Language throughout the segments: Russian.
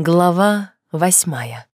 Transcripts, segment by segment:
Глава восьмая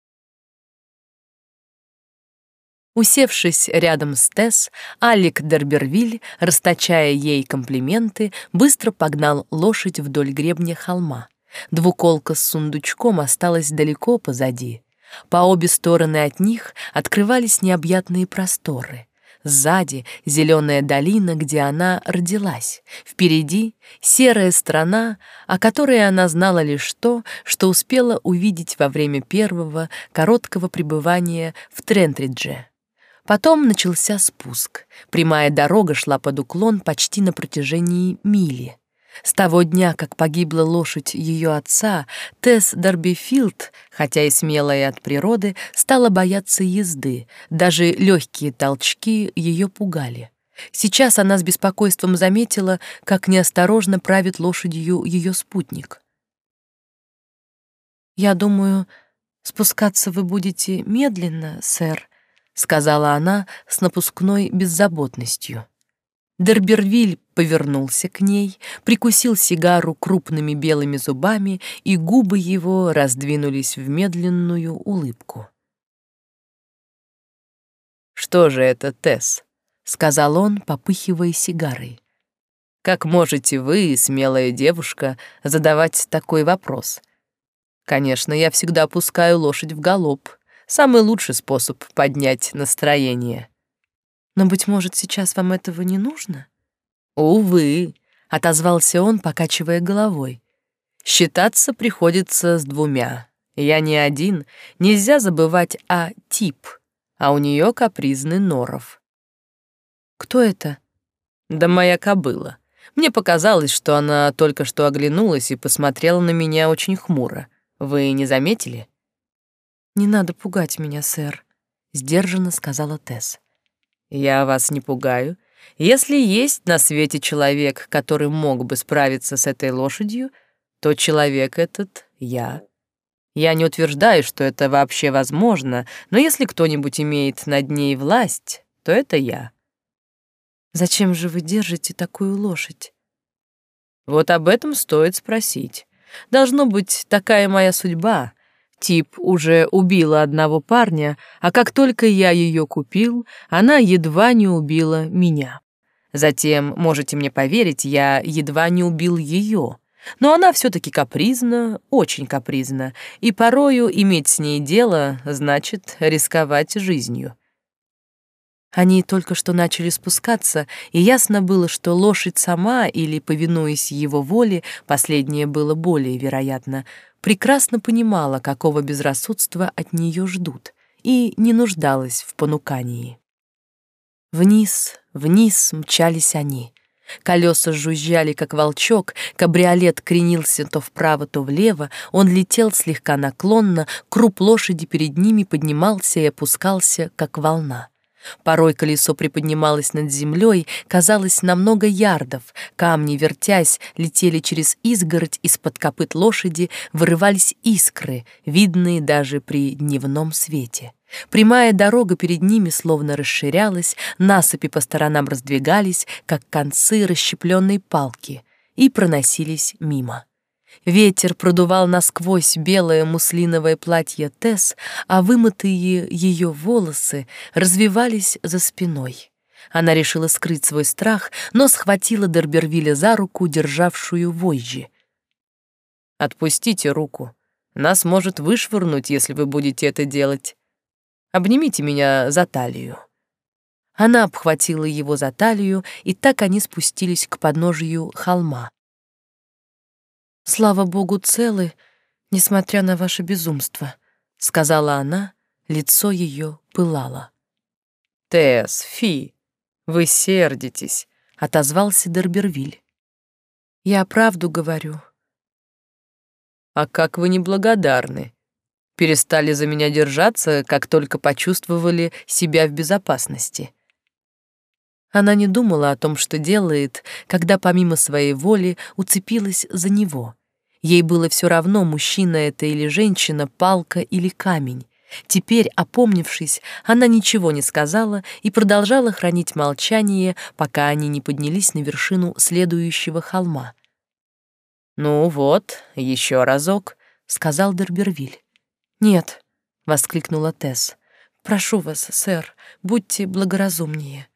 Усевшись рядом с Тесс, Алик Дербервиль, расточая ей комплименты, быстро погнал лошадь вдоль гребня холма. Двуколка с сундучком осталась далеко позади. По обе стороны от них открывались необъятные просторы — Сзади — зеленая долина, где она родилась. Впереди — серая страна, о которой она знала лишь то, что успела увидеть во время первого короткого пребывания в Трентридже. Потом начался спуск. Прямая дорога шла под уклон почти на протяжении мили. С того дня, как погибла лошадь ее отца, Тесс Дарбифилд, хотя и смелая от природы, стала бояться езды. Даже легкие толчки ее пугали. Сейчас она с беспокойством заметила, как неосторожно правит лошадью ее спутник. «Я думаю, спускаться вы будете медленно, сэр», — сказала она с напускной беззаботностью. Дербервиль повернулся к ней, прикусил сигару крупными белыми зубами, и губы его раздвинулись в медленную улыбку. «Что же это, Тесс?» — сказал он, попыхивая сигарой. «Как можете вы, смелая девушка, задавать такой вопрос? Конечно, я всегда опускаю лошадь в галоп. Самый лучший способ поднять настроение». Но, быть может, сейчас вам этого не нужно? Увы, отозвался он, покачивая головой. Считаться приходится с двумя. Я не один, нельзя забывать о тип, а у нее капризный норов. Кто это? Да моя кобыла. Мне показалось, что она только что оглянулась и посмотрела на меня очень хмуро. Вы не заметили? Не надо пугать меня, сэр, сдержанно сказала Тесс. Я вас не пугаю. Если есть на свете человек, который мог бы справиться с этой лошадью, то человек этот — я. Я не утверждаю, что это вообще возможно, но если кто-нибудь имеет над ней власть, то это я. Зачем же вы держите такую лошадь? Вот об этом стоит спросить. Должно быть, такая моя судьба Тип уже убила одного парня, а как только я ее купил, она едва не убила меня. Затем, можете мне поверить, я едва не убил ее. Но она все-таки капризна, очень капризна, и порою иметь с ней дело значит рисковать жизнью. Они только что начали спускаться, и ясно было, что лошадь сама или, повинуясь его воле, последнее было более вероятно, прекрасно понимала, какого безрассудства от нее ждут, и не нуждалась в понукании. Вниз, вниз мчались они. Колеса жужжали, как волчок, кабриолет кренился то вправо, то влево, он летел слегка наклонно, круп лошади перед ними поднимался и опускался, как волна. Порой колесо приподнималось над землей, казалось на много ярдов. Камни, вертясь, летели через изгородь, из-под копыт лошади вырывались искры, видные даже при дневном свете. Прямая дорога перед ними словно расширялась, насыпи по сторонам раздвигались, как концы расщепленной палки, и проносились мимо. Ветер продувал насквозь белое муслиновое платье Тесс, а вымытые ее волосы развивались за спиной. Она решила скрыть свой страх, но схватила Дербервиля за руку, державшую вожжи. «Отпустите руку. Нас может вышвырнуть, если вы будете это делать. Обнимите меня за талию». Она обхватила его за талию, и так они спустились к подножию холма. «Слава Богу, целы, несмотря на ваше безумство», — сказала она, лицо ее пылало. «Тесс, фи, вы сердитесь», — отозвался Дербервиль. «Я правду говорю». «А как вы неблагодарны. Перестали за меня держаться, как только почувствовали себя в безопасности». Она не думала о том, что делает, когда помимо своей воли уцепилась за него. Ей было все равно, мужчина это или женщина, палка или камень. Теперь, опомнившись, она ничего не сказала и продолжала хранить молчание, пока они не поднялись на вершину следующего холма. «Ну вот, еще разок», — сказал Дербервиль. «Нет», — воскликнула Тесс. «Прошу вас, сэр, будьте благоразумнее».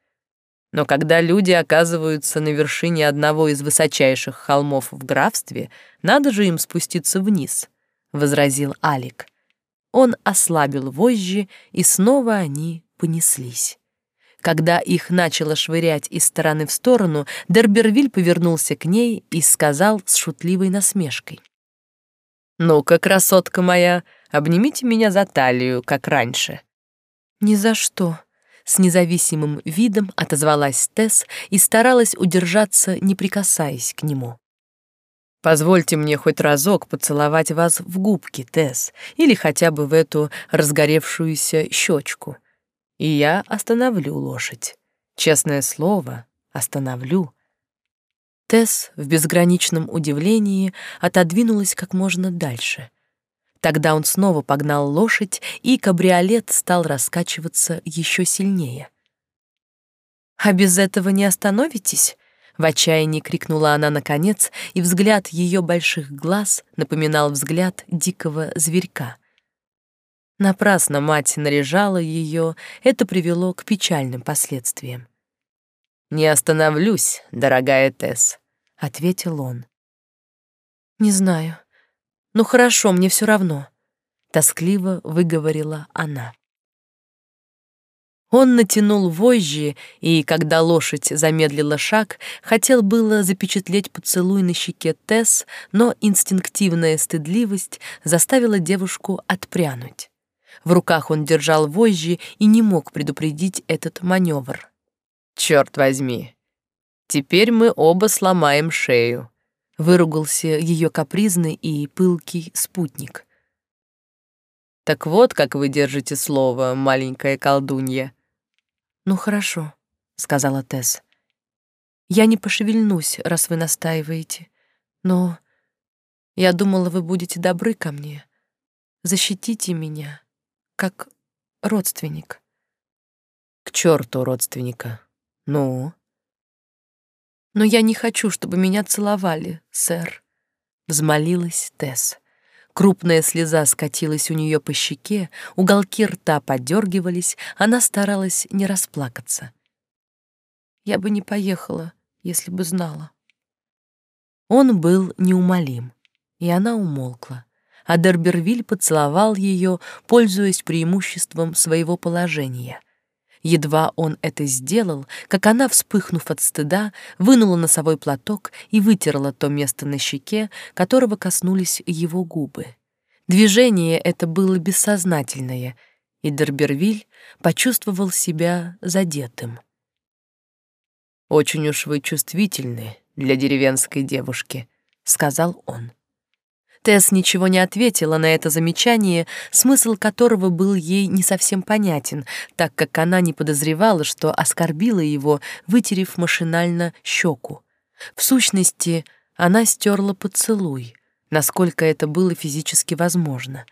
Но когда люди оказываются на вершине одного из высочайших холмов в графстве, надо же им спуститься вниз, — возразил Алик. Он ослабил вожжи, и снова они понеслись. Когда их начало швырять из стороны в сторону, Дербервиль повернулся к ней и сказал с шутливой насмешкой. «Ну-ка, красотка моя, обнимите меня за талию, как раньше». «Ни за что», — с независимым видом отозвалась Тесс и старалась удержаться, не прикасаясь к нему. «Позвольте мне хоть разок поцеловать вас в губки, Тесс, или хотя бы в эту разгоревшуюся щечку и я остановлю лошадь. Честное слово, остановлю. Тесс в безграничном удивлении отодвинулась как можно дальше. Тогда он снова погнал лошадь, и кабриолет стал раскачиваться еще сильнее. «А без этого не остановитесь?» В отчаянии крикнула она наконец, и взгляд ее больших глаз напоминал взгляд дикого зверька — Напрасно мать наряжала ее, это привело к печальным последствиям. «Не остановлюсь, дорогая Тесс», — ответил он. «Не знаю. Ну хорошо, мне все равно», — тоскливо выговорила она. Он натянул вожжи, и, когда лошадь замедлила шаг, хотел было запечатлеть поцелуй на щеке Тесс, но инстинктивная стыдливость заставила девушку отпрянуть. В руках он держал вожжи и не мог предупредить этот маневр. «Черт возьми! Теперь мы оба сломаем шею», — выругался ее капризный и пылкий спутник. «Так вот, как вы держите слово, маленькая колдунья». «Ну хорошо», — сказала Тесс. «Я не пошевельнусь, раз вы настаиваете, но я думала, вы будете добры ко мне. Защитите меня» как родственник. К черту родственника. Ну? Но я не хочу, чтобы меня целовали, сэр, взмолилась Тесс. Крупная слеза скатилась у нее по щеке, уголки рта подергивались, она старалась не расплакаться. Я бы не поехала, если бы знала. Он был неумолим, и она умолкла а Дербервиль поцеловал ее, пользуясь преимуществом своего положения. Едва он это сделал, как она, вспыхнув от стыда, вынула носовой платок и вытерла то место на щеке, которого коснулись его губы. Движение это было бессознательное, и Дербервиль почувствовал себя задетым. «Очень уж вы чувствительны для деревенской девушки», — сказал он. Тесс ничего не ответила на это замечание, смысл которого был ей не совсем понятен, так как она не подозревала, что оскорбила его, вытерев машинально щеку. В сущности, она стерла поцелуй, насколько это было физически возможно.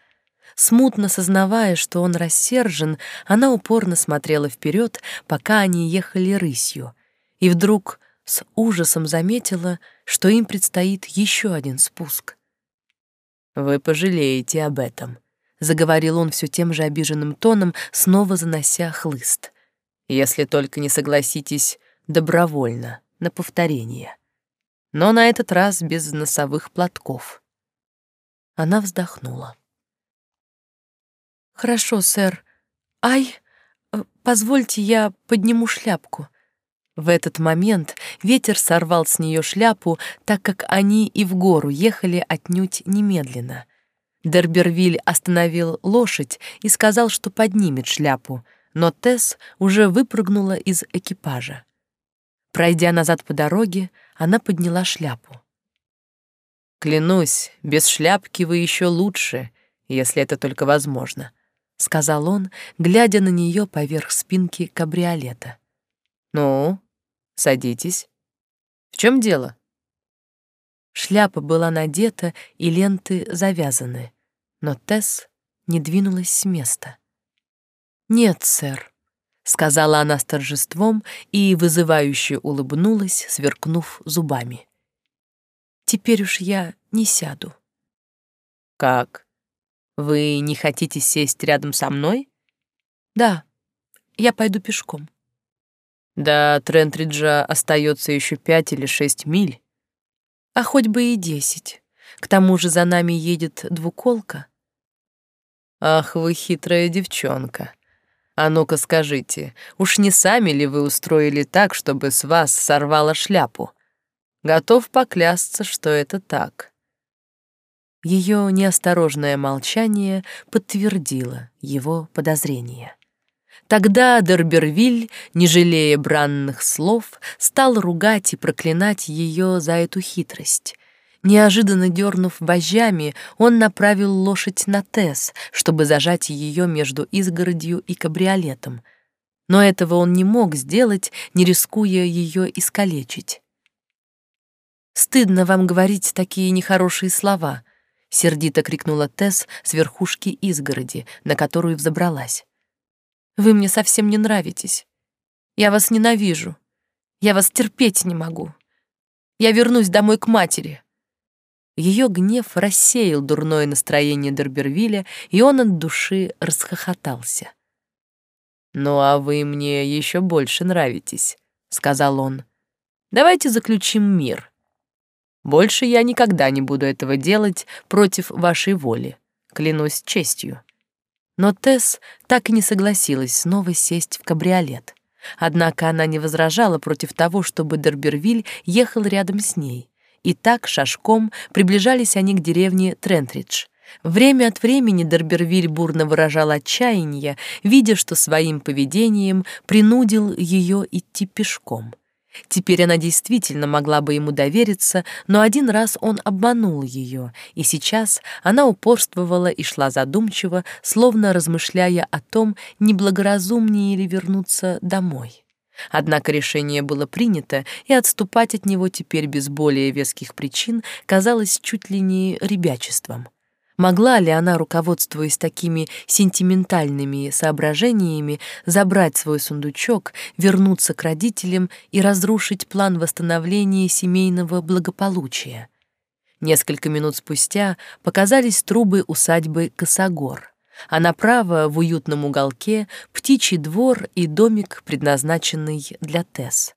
Смутно сознавая, что он рассержен, она упорно смотрела вперед, пока они ехали рысью, и вдруг с ужасом заметила, что им предстоит еще один спуск — вы пожалеете об этом, заговорил он все тем же обиженным тоном, снова занося хлыст. Если только не согласитесь добровольно на повторение. Но на этот раз без носовых платков. Она вздохнула. Хорошо, сэр. Ай, э, позвольте я подниму шляпку. В этот момент ветер сорвал с нее шляпу, так как они и в гору ехали отнюдь немедленно. Дербервиль остановил лошадь и сказал, что поднимет шляпу, но Тесс уже выпрыгнула из экипажа. Пройдя назад по дороге, она подняла шляпу. «Клянусь, без шляпки вы еще лучше, если это только возможно», — сказал он, глядя на нее поверх спинки кабриолета. «Ну, Садитесь. В чем дело? Шляпа была надета и ленты завязаны, но Тесс не двинулась с места. «Нет, сэр», — сказала она с торжеством и вызывающе улыбнулась, сверкнув зубами. «Теперь уж я не сяду». Как? Вы не хотите сесть рядом со мной? Да, я пойду пешком. До Трентриджа остается еще пять или шесть миль. А хоть бы и десять. К тому же за нами едет двуколка. Ах, вы хитрая девчонка. А ну-ка скажите, уж не сами ли вы устроили так, чтобы с вас сорвало шляпу? Готов поклясться, что это так. Ее неосторожное молчание подтвердило его подозрения. Тогда Дербервиль, не жалея бранных слов, стал ругать и проклинать ее за эту хитрость. Неожиданно дернув вожжами, он направил лошадь на Тесс, чтобы зажать ее между изгородью и кабриолетом. Но этого он не мог сделать, не рискуя ее искалечить. «Стыдно вам говорить такие нехорошие слова», — сердито крикнула Тесс с верхушки изгороди, на которую взобралась. «Вы мне совсем не нравитесь. Я вас ненавижу. Я вас терпеть не могу. Я вернусь домой к матери». Ее гнев рассеял дурное настроение Дербервиля, и он от души расхохотался. «Ну а вы мне еще больше нравитесь», — сказал он. «Давайте заключим мир. Больше я никогда не буду этого делать против вашей воли, клянусь честью». Но Тесс так и не согласилась снова сесть в кабриолет. Однако она не возражала против того, чтобы Дербервиль ехал рядом с ней. И так, шашком, приближались они к деревне Трентридж. Время от времени Дербервиль бурно выражал отчаяние, видя, что своим поведением принудил ее идти пешком. Теперь она действительно могла бы ему довериться, но один раз он обманул ее, и сейчас она упорствовала и шла задумчиво, словно размышляя о том, неблагоразумнее ли вернуться домой. Однако решение было принято, и отступать от него теперь без более веских причин казалось чуть ли не ребячеством. Могла ли она, руководствуясь такими сентиментальными соображениями, забрать свой сундучок, вернуться к родителям и разрушить план восстановления семейного благополучия? Несколько минут спустя показались трубы усадьбы Косогор а направо в уютном уголке птичий двор и домик, предназначенный для Тесс.